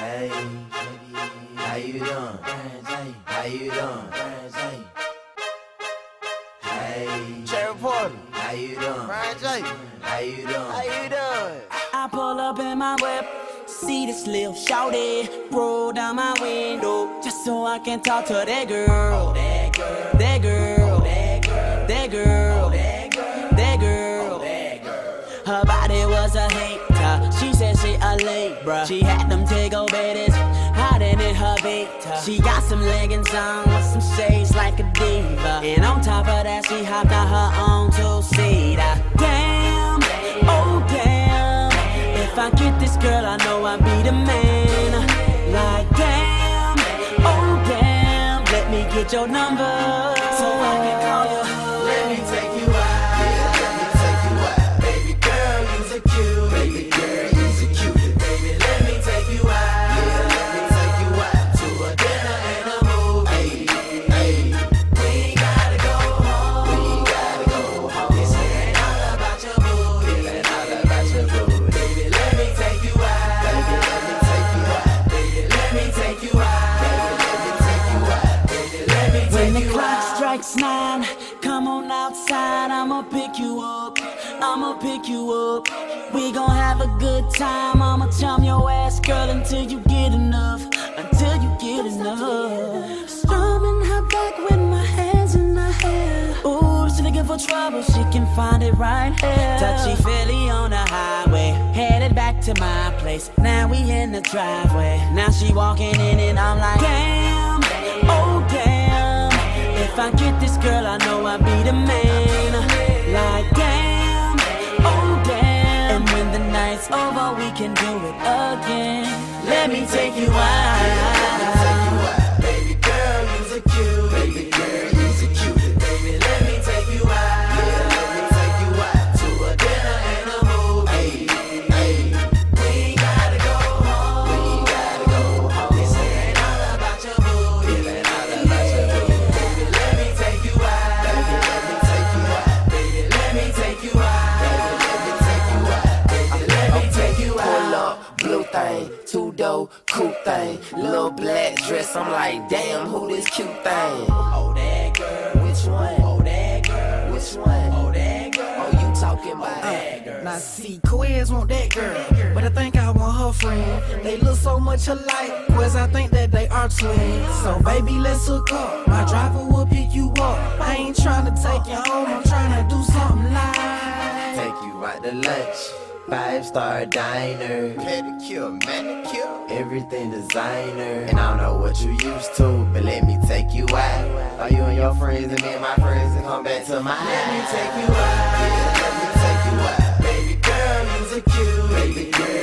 Hey, how you doing? How you doing? Hey, Cherry Porter, how you doing? Brian J. How you doing? I pull up in my whip, see this little shouty, roll down my window, just so I can talk to that girl. That girl, that girl, that girl, that girl, Libra. She had them Tego bitties hiding in her Vita. She got some leggings on with some shades like a diva. And on top of that, she hopped out her own two-seater. Damn, oh damn. If I get this girl, I know I'll be the man. Like damn, oh damn. Let me get your number so I nine, come on outside, I'ma pick you up. I'ma pick you up. We gon' have a good time. I'ma charm your ass, girl, until you get enough. Until you get enough. Strumming her back with my hands in her hair. Ooh, she looking for trouble, she can find it right here. Touchy feely on the highway, headed back to my place. Now we in the driveway. Now she walking in and I'm like, damn, I get this girl, I know I'll be the man. Like damn, oh damn. And when the night's over, we can do it again. Let me take you out. Coupe thing, little black dress. I'm like, damn, who this cute thing? Oh, that girl. Which one? Oh, that girl. Which one? Oh, that girl. Oh, you talking about that girl? Now see, Quiz want that girl, but I think I want her friend. They look so much alike, Quiz I think that they are twins. So baby, let's hook up. My driver will pick you up. I ain't trying to take you home, I'm trying to do something like. Take you out to lunch. Five star diner. Pedicure, manicure. Everything designer. And I don't know what you used to, but let me take you out. Are you and your friends and me and my friends and come back to my house? Let me take you out. Yeah, let me take you out. Baby girl, you's a cute.